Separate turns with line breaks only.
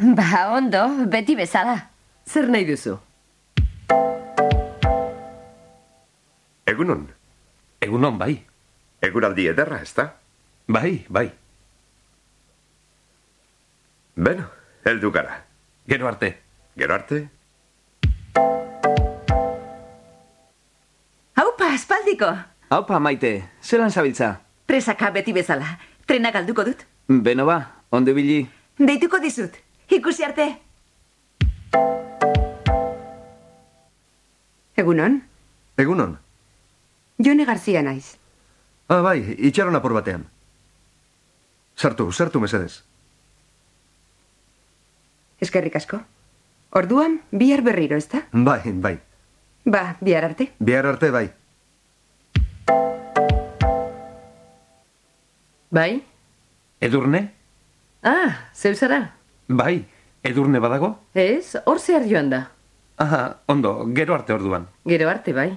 Ba, ondo, beti bezala.
Zer nahi duzu?
Egunon,
Egunon, bai.
eguraldi ederra, ezta?
Bai, bai.
Beno, heldu gara.
Gero arte.
Gero arte,
Haupa, aspaldiko.
Haupa, maite, zelan zabiltza?
Presaka beti bezala. Trena galduko dut.
Beno ba, onde bili?
Deituko dizut. Ikusi arte.
Egunon,
Egunon.
Jone Garzia naiz.
Ah, bai, itxaron apur batean. Sartu, sartu mesedez.
Eskerrik asko. Orduan, bihar berriro, ezta?
Bai, bai.
Ba, bihar arte.
Bihar arte, bai.
Bai?
Edurne?
Ah, zeu zara?
Bai, edurne badago?
Ez, hor zehar joan da.
Aha, ondo, gero arte orduan.
Gero arte, bai.